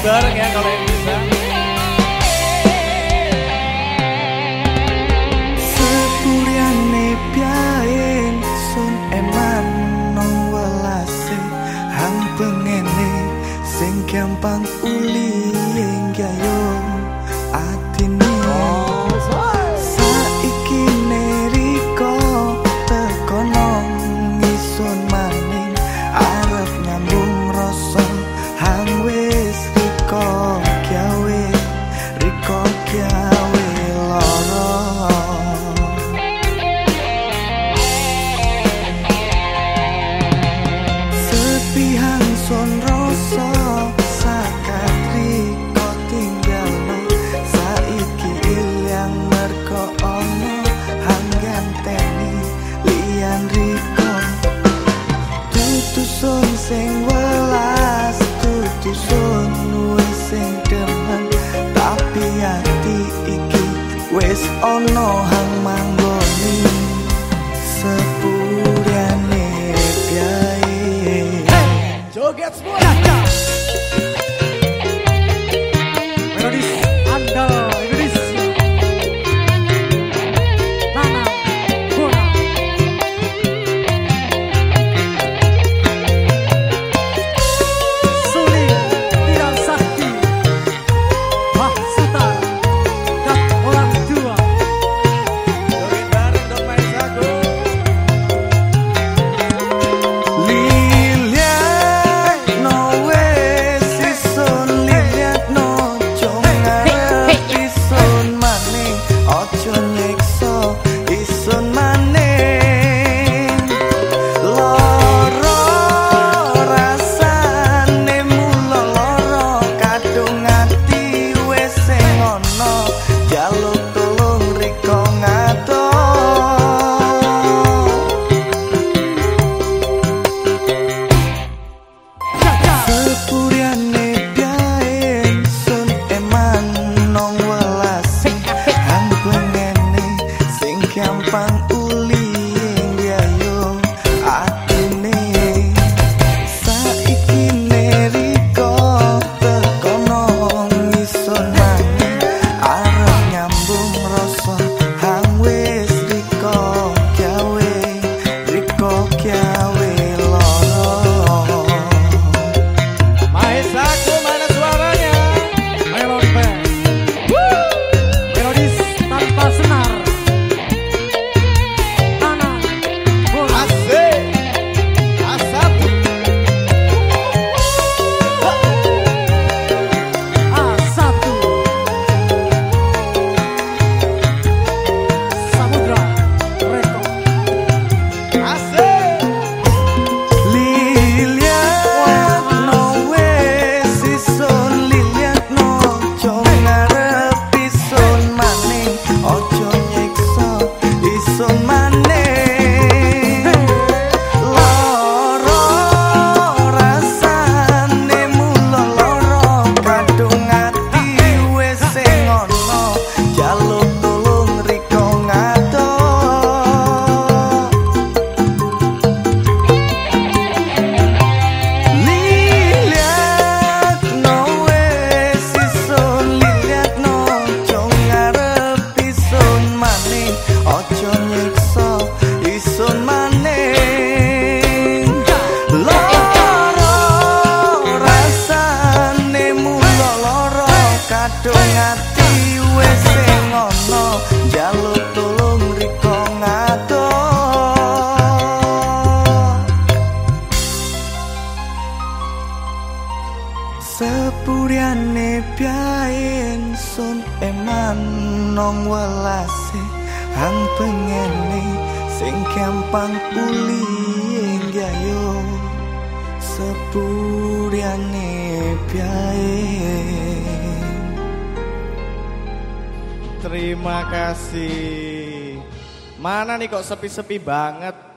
bareng ya kalau yang bisa. Let's play! Sepuriane biayen sun eman nong welase. Hang pengene sing kempang puling gayo. Sepuriane biayen. Terima kasih. Mana nih kok sepi-sepi banget?